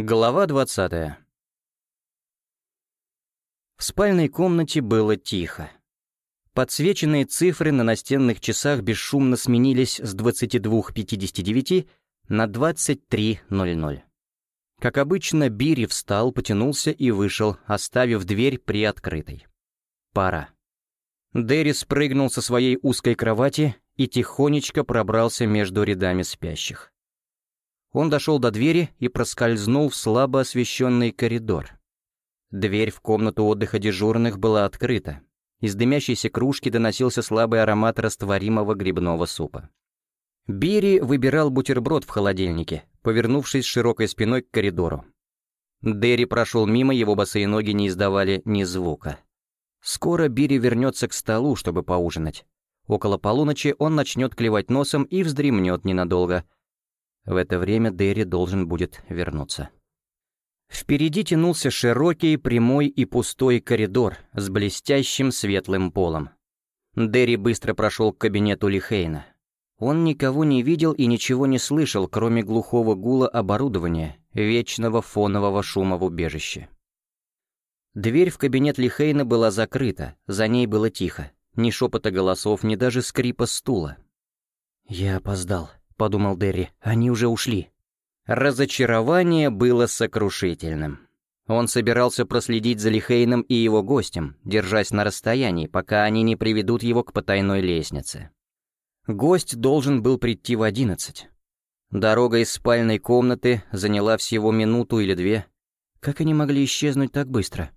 Глава 20 В спальной комнате было тихо. Подсвеченные цифры на настенных часах бесшумно сменились с 22.59 на 23.00. Как обычно, Бири встал, потянулся и вышел, оставив дверь приоткрытой. Пора. Дерри спрыгнул со своей узкой кровати и тихонечко пробрался между рядами спящих. Он дошел до двери и проскользнул в слабо освещенный коридор. Дверь в комнату отдыха дежурных была открыта. Из дымящейся кружки доносился слабый аромат растворимого грибного супа. Бири выбирал бутерброд в холодильнике, повернувшись широкой спиной к коридору. Дерри прошел мимо, его босые ноги не издавали ни звука. Скоро Бири вернется к столу, чтобы поужинать. Около полуночи он начнет клевать носом и вздремнет ненадолго — в это время Дерри должен будет вернуться. Впереди тянулся широкий, прямой и пустой коридор с блестящим светлым полом. Дерри быстро прошел к кабинету Лихейна. Он никого не видел и ничего не слышал, кроме глухого гула оборудования, вечного фонового шума в убежище. Дверь в кабинет Лихейна была закрыта, за ней было тихо. Ни шепота голосов, ни даже скрипа стула. «Я опоздал», подумал Дерри, — «они уже ушли». Разочарование было сокрушительным. Он собирался проследить за Лихейном и его гостем, держась на расстоянии, пока они не приведут его к потайной лестнице. Гость должен был прийти в одиннадцать. Дорога из спальной комнаты заняла всего минуту или две. Как они могли исчезнуть так быстро?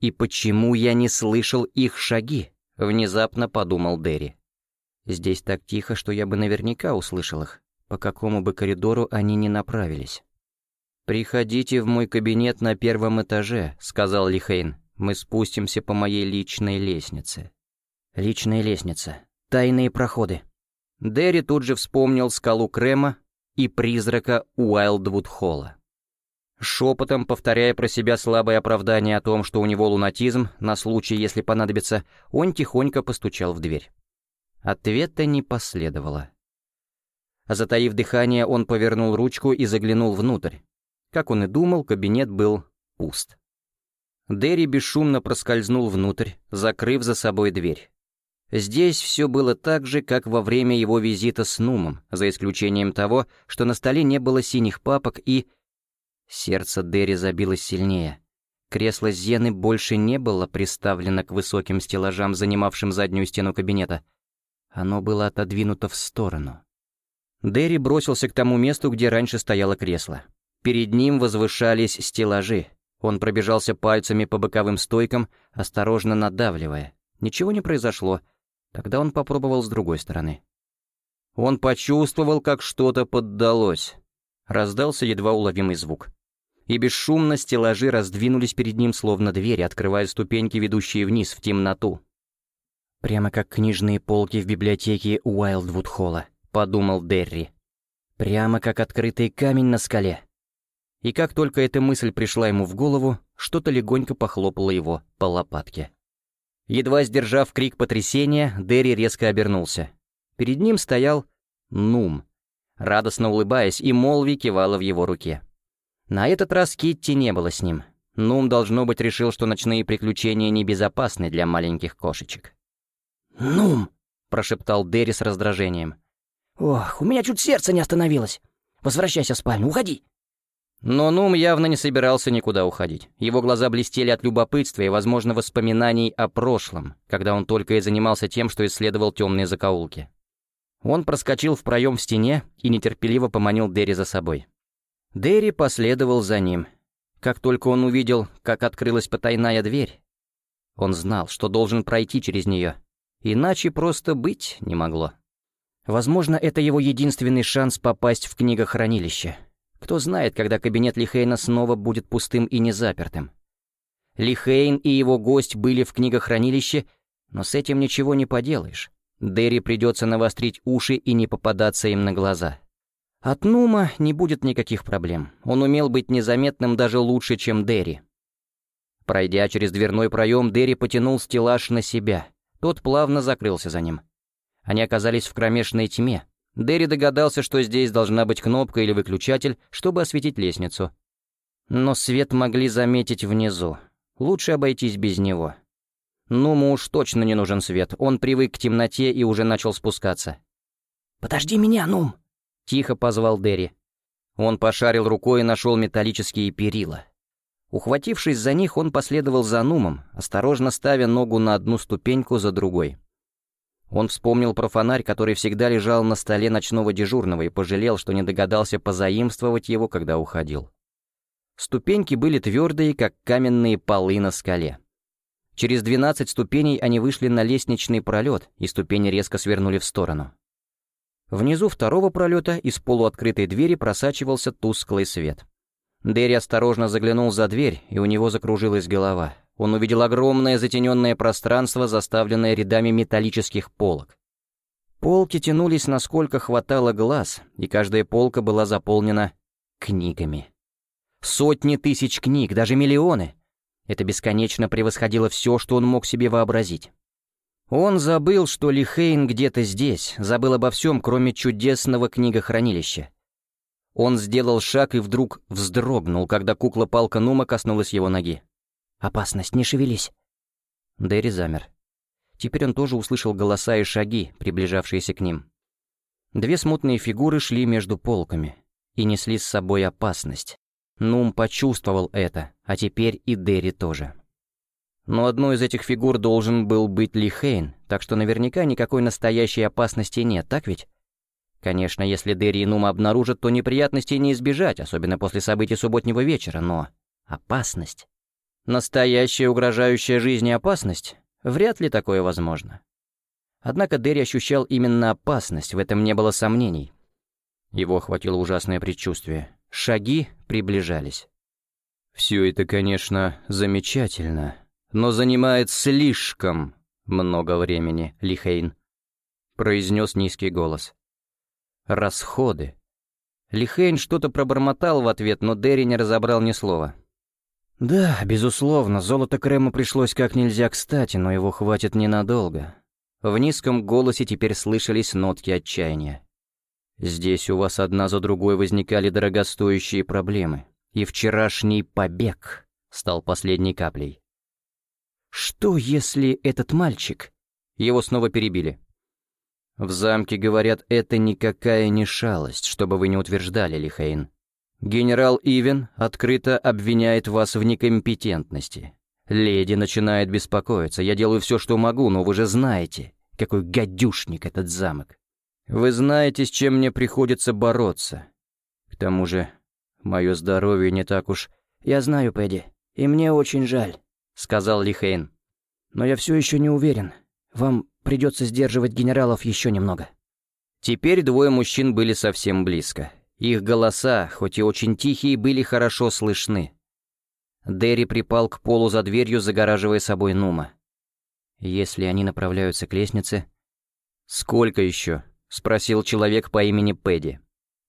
И почему я не слышал их шаги? Внезапно подумал Дерри. Здесь так тихо, что я бы наверняка услышал их, по какому бы коридору они ни направились. «Приходите в мой кабинет на первом этаже», — сказал Лихейн. «Мы спустимся по моей личной лестнице». «Личная лестница. Тайные проходы». Дерри тут же вспомнил скалу Крема и призрака Уайлдвуд-Холла. Шепотом, повторяя про себя слабое оправдание о том, что у него лунатизм, на случай, если понадобится, он тихонько постучал в дверь. Ответа не последовало. Затаив дыхание, он повернул ручку и заглянул внутрь. Как он и думал, кабинет был пуст. Дерри бесшумно проскользнул внутрь, закрыв за собой дверь. Здесь все было так же, как во время его визита с Нумом, за исключением того, что на столе не было синих папок и... Сердце Дерри забилось сильнее. Кресло Зены больше не было приставлено к высоким стеллажам, занимавшим заднюю стену кабинета. Оно было отодвинуто в сторону. Дерри бросился к тому месту, где раньше стояло кресло. Перед ним возвышались стеллажи. Он пробежался пальцами по боковым стойкам, осторожно надавливая. Ничего не произошло. Тогда он попробовал с другой стороны. Он почувствовал, как что-то поддалось. Раздался едва уловимый звук. И бесшумно стеллажи раздвинулись перед ним, словно двери, открывая ступеньки, ведущие вниз, в темноту. «Прямо как книжные полки в библиотеке Уайлдвуд-Холла», — подумал Дерри. «Прямо как открытый камень на скале». И как только эта мысль пришла ему в голову, что-то легонько похлопало его по лопатке. Едва сдержав крик потрясения, Дерри резко обернулся. Перед ним стоял Нум, радостно улыбаясь, и Молви кивала в его руке. На этот раз Китти не было с ним. Нум, должно быть, решил, что ночные приключения небезопасны для маленьких кошечек. «Нум!» — прошептал Дерри с раздражением. «Ох, у меня чуть сердце не остановилось. Возвращайся в спальню, уходи!» Но Нум явно не собирался никуда уходить. Его глаза блестели от любопытства и, возможно, воспоминаний о прошлом, когда он только и занимался тем, что исследовал темные закоулки. Он проскочил в проем в стене и нетерпеливо поманил Дерри за собой. Дерри последовал за ним. Как только он увидел, как открылась потайная дверь, он знал, что должен пройти через нее, Иначе просто быть не могло. Возможно, это его единственный шанс попасть в книгохранилище. Кто знает, когда кабинет Лихейна снова будет пустым и незапертым. Лихейн и его гость были в книгохранилище, но с этим ничего не поделаешь. Дерри придется навострить уши и не попадаться им на глаза. От Нума не будет никаких проблем. Он умел быть незаметным даже лучше, чем Дерри. Пройдя через дверной проем, Дерри потянул стеллаж на себя. Тот плавно закрылся за ним. Они оказались в кромешной тьме. Дерри догадался, что здесь должна быть кнопка или выключатель, чтобы осветить лестницу. Но свет могли заметить внизу. Лучше обойтись без него. Нуму уж точно не нужен свет, он привык к темноте и уже начал спускаться. «Подожди меня, Нум!» — тихо позвал Дерри. Он пошарил рукой и нашел металлические перила. Ухватившись за них, он последовал за Нумом, осторожно ставя ногу на одну ступеньку за другой. Он вспомнил про фонарь, который всегда лежал на столе ночного дежурного, и пожалел, что не догадался позаимствовать его, когда уходил. Ступеньки были твердые, как каменные полы на скале. Через 12 ступеней они вышли на лестничный пролет, и ступени резко свернули в сторону. Внизу второго пролета из полуоткрытой двери просачивался тусклый свет. Дерри осторожно заглянул за дверь, и у него закружилась голова. Он увидел огромное затененное пространство, заставленное рядами металлических полок. Полки тянулись насколько хватало глаз, и каждая полка была заполнена книгами. Сотни тысяч книг, даже миллионы. Это бесконечно превосходило все, что он мог себе вообразить. Он забыл, что Лихейн где-то здесь, забыл обо всем, кроме чудесного книгохранилища. Он сделал шаг и вдруг вздрогнул, когда кукла-палка Нума коснулась его ноги. «Опасность, не шевелись!» Дэри замер. Теперь он тоже услышал голоса и шаги, приближавшиеся к ним. Две смутные фигуры шли между полками и несли с собой опасность. Нум почувствовал это, а теперь и Дерри тоже. Но одной из этих фигур должен был быть Лихейн, так что наверняка никакой настоящей опасности нет, так ведь? Конечно, если Дерри и Нума обнаружат, то неприятностей не избежать, особенно после событий субботнего вечера, но опасность. Настоящая угрожающая жизни опасность? Вряд ли такое возможно. Однако Дерри ощущал именно опасность, в этом не было сомнений. Его охватило ужасное предчувствие. Шаги приближались. «Все это, конечно, замечательно, но занимает слишком много времени, Лихейн», — произнес низкий голос. «Расходы». Лихейн что-то пробормотал в ответ, но Дерри не разобрал ни слова. Да, безусловно, золото Крема пришлось как нельзя кстати, но его хватит ненадолго. В низком голосе теперь слышались нотки отчаяния. Здесь у вас одна за другой возникали дорогостоящие проблемы, и вчерашний побег стал последней каплей. Что, если этот мальчик... Его снова перебили. В замке говорят, это никакая не шалость, чтобы вы не утверждали, Лихейн. Генерал Ивен открыто обвиняет вас в некомпетентности. Леди начинает беспокоиться. Я делаю все, что могу, но вы же знаете, какой гадюшник этот замок. Вы знаете, с чем мне приходится бороться. К тому же, мое здоровье не так уж... Я знаю, Пэдди, и мне очень жаль, сказал Лихейн. Но я все еще не уверен. Вам придется сдерживать генералов еще немного. Теперь двое мужчин были совсем близко. Их голоса, хоть и очень тихие, были хорошо слышны. Дерри припал к полу за дверью, загораживая собой Нума. Если они направляются к лестнице... «Сколько еще?» — спросил человек по имени Пэдди.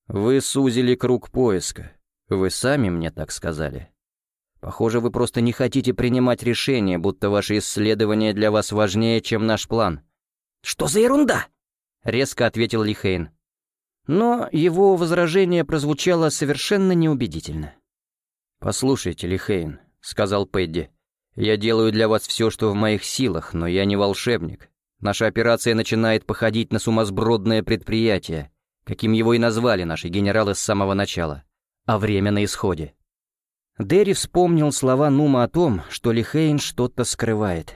«Вы сузили круг поиска. Вы сами мне так сказали. Похоже, вы просто не хотите принимать решения, будто ваши исследования для вас важнее, чем наш план». «Что за ерунда?» — резко ответил Лихейн. Но его возражение прозвучало совершенно неубедительно. «Послушайте, Лихейн», — сказал Пэдди, — «я делаю для вас все, что в моих силах, но я не волшебник. Наша операция начинает походить на сумасбродное предприятие, каким его и назвали наши генералы с самого начала. А время на исходе». Дерри вспомнил слова Нума о том, что Лихейн что-то скрывает.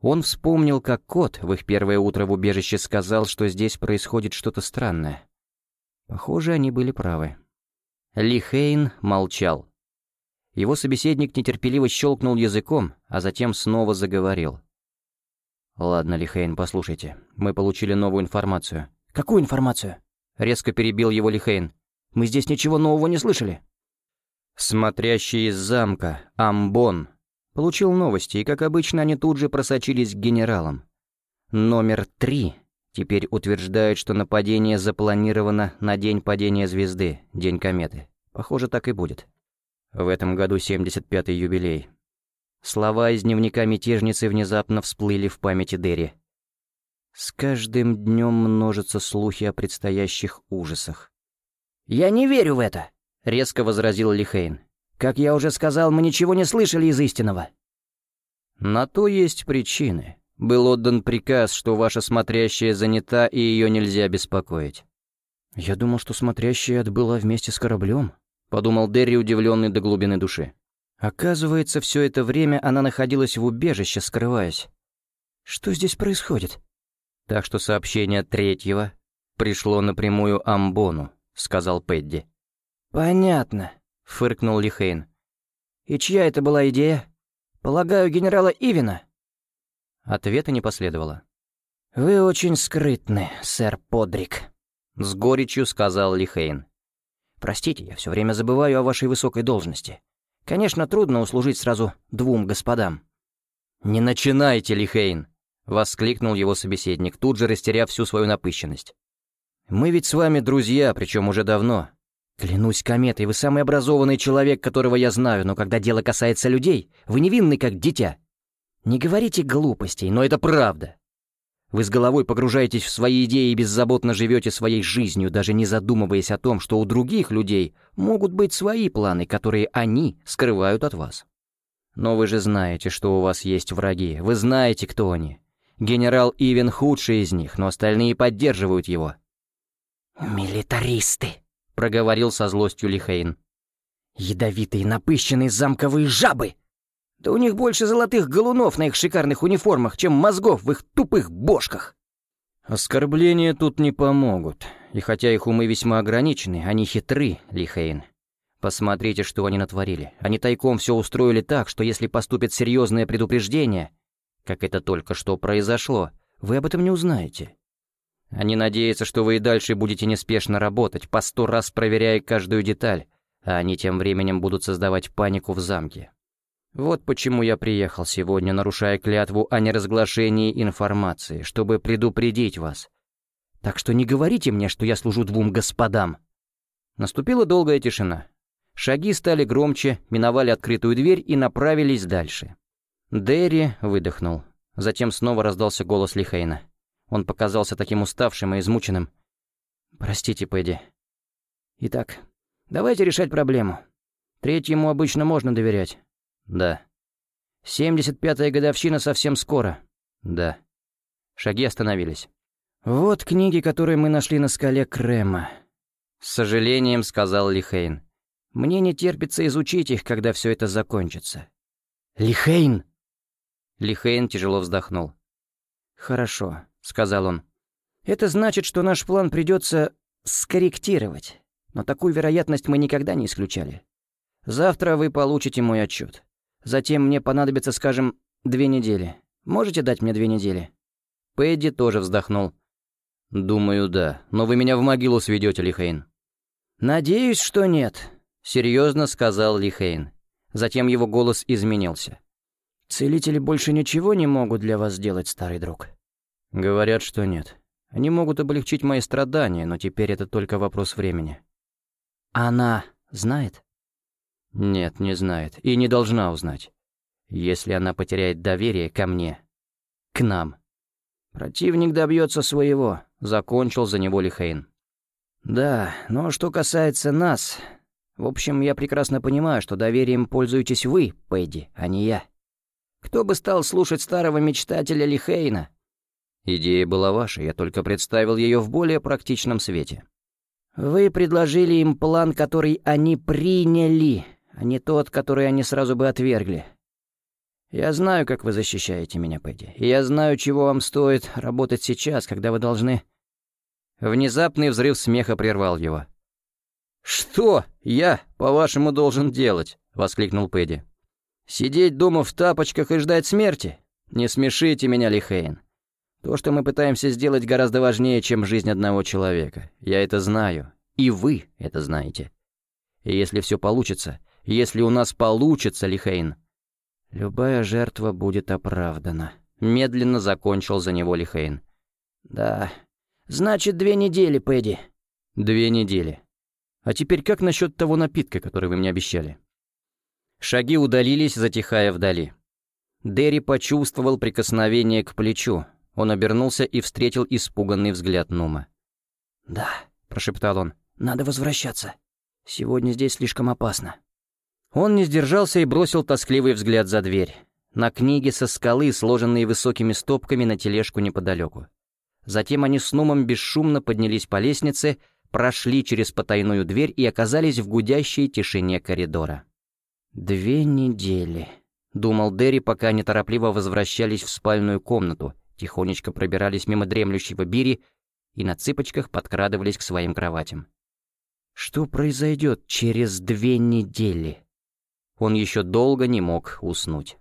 Он вспомнил, как кот в их первое утро в убежище сказал, что здесь происходит что-то странное. Похоже, они были правы. Ли Хейн молчал. Его собеседник нетерпеливо щелкнул языком, а затем снова заговорил. «Ладно, Лихейн, послушайте. Мы получили новую информацию». «Какую информацию?» Резко перебил его Лихейн. «Мы здесь ничего нового не слышали». Смотрящий из замка, Амбон, получил новости, и, как обычно, они тут же просочились к генералам. Номер три Теперь утверждают, что нападение запланировано на день падения звезды, день кометы. Похоже, так и будет. В этом году 75-й юбилей. Слова из дневника мятежницы внезапно всплыли в памяти Дерри. С каждым днем множатся слухи о предстоящих ужасах. «Я не верю в это», — резко возразил Лихейн. Как я уже сказал, мы ничего не слышали из истинного». «На то есть причины. Был отдан приказ, что ваша смотрящая занята, и ее нельзя беспокоить». «Я думал, что смотрящая отбыла вместе с кораблем», — подумал Дерри, удивленный до глубины души. Оказывается, все это время она находилась в убежище, скрываясь. Что здесь происходит? Так что сообщение третьего пришло напрямую Амбону, сказал Пэдди. Понятно, фыркнул Лихейн. И чья это была идея? Полагаю, генерала Ивина. Ответа не последовало. «Вы очень скрытны, сэр Подрик», — с горечью сказал Лихейн. «Простите, я все время забываю о вашей высокой должности. Конечно, трудно услужить сразу двум господам». «Не начинайте, Лихейн!» — воскликнул его собеседник, тут же растеряв всю свою напыщенность. «Мы ведь с вами друзья, причем уже давно. Клянусь кометой, вы самый образованный человек, которого я знаю, но когда дело касается людей, вы невинны, как дитя. Не говорите глупостей, но это правда. Вы с головой погружаетесь в свои идеи и беззаботно живете своей жизнью, даже не задумываясь о том, что у других людей могут быть свои планы, которые они скрывают от вас. Но вы же знаете, что у вас есть враги, вы знаете, кто они. Генерал Ивен худший из них, но остальные поддерживают его. «Милитаристы», — проговорил со злостью Лихейн. «Ядовитые напыщенные замковые жабы!» Да у них больше золотых галунов на их шикарных униформах, чем мозгов в их тупых бошках. Оскорбления тут не помогут. И хотя их умы весьма ограничены, они хитры, Лихейн. Посмотрите, что они натворили. Они тайком все устроили так, что если поступит серьезное предупреждение, как это только что произошло, вы об этом не узнаете. Они надеются, что вы и дальше будете неспешно работать, по сто раз проверяя каждую деталь, а они тем временем будут создавать панику в замке. Вот почему я приехал сегодня, нарушая клятву о неразглашении информации, чтобы предупредить вас. Так что не говорите мне, что я служу двум господам». Наступила долгая тишина. Шаги стали громче, миновали открытую дверь и направились дальше. Дерри выдохнул. Затем снова раздался голос Лихейна. Он показался таким уставшим и измученным. «Простите, Пэдди. Итак, давайте решать проблему. Третьему обычно можно доверять, «Да». «Семьдесят пятая годовщина совсем скоро». «Да». Шаги остановились. «Вот книги, которые мы нашли на скале Крема», — с сожалением сказал Лихейн. «Мне не терпится изучить их, когда все это закончится». «Лихейн!» Лихейн тяжело вздохнул. «Хорошо», — сказал он. «Это значит, что наш план придется скорректировать, но такую вероятность мы никогда не исключали. Завтра вы получите мой отчет. Затем мне понадобится, скажем, две недели. Можете дать мне две недели?» Пэдди тоже вздохнул. «Думаю, да. Но вы меня в могилу сведете, Лихейн». «Надеюсь, что нет», — серьезно сказал Лихейн. Затем его голос изменился. «Целители больше ничего не могут для вас сделать, старый друг?» «Говорят, что нет. Они могут облегчить мои страдания, но теперь это только вопрос времени». «Она знает?» Нет, не знает. И не должна узнать. Если она потеряет доверие ко мне. К нам. Противник добьется своего, закончил за него Лихейн. Да, но что касается нас... В общем, я прекрасно понимаю, что доверием пользуетесь вы, Пэдди, а не я. Кто бы стал слушать старого мечтателя Лихейна? Идея была ваша, я только представил ее в более практичном свете. Вы предложили им план, который они приняли, а не тот, который они сразу бы отвергли. Я знаю, как вы защищаете меня, Пэдди, и я знаю, чего вам стоит работать сейчас, когда вы должны...» Внезапный взрыв смеха прервал его. «Что я, по-вашему, должен делать?» — воскликнул Пэдди. «Сидеть дома в тапочках и ждать смерти? Не смешите меня, Лихейн. То, что мы пытаемся сделать, гораздо важнее, чем жизнь одного человека. Я это знаю, и вы это знаете. И если все получится, если у нас получится, Лихейн. Любая жертва будет оправдана. Медленно закончил за него Лихейн. Да, значит, две недели, Пэдди. Две недели. А теперь как насчет того напитка, который вы мне обещали? Шаги удалились, затихая вдали. Дерри почувствовал прикосновение к плечу. Он обернулся и встретил испуганный взгляд Нума. «Да», — прошептал он, — «надо возвращаться. Сегодня здесь слишком опасно». Он не сдержался и бросил тоскливый взгляд за дверь. На книги со скалы, сложенные высокими стопками на тележку неподалеку. Затем они с Нумом бесшумно поднялись по лестнице, прошли через потайную дверь и оказались в гудящей тишине коридора. «Две недели», — думал Дерри, пока они торопливо возвращались в спальную комнату, тихонечко пробирались мимо дремлющего Бири и на цыпочках подкрадывались к своим кроватям. «Что произойдет через две недели?» Он еще долго не мог уснуть.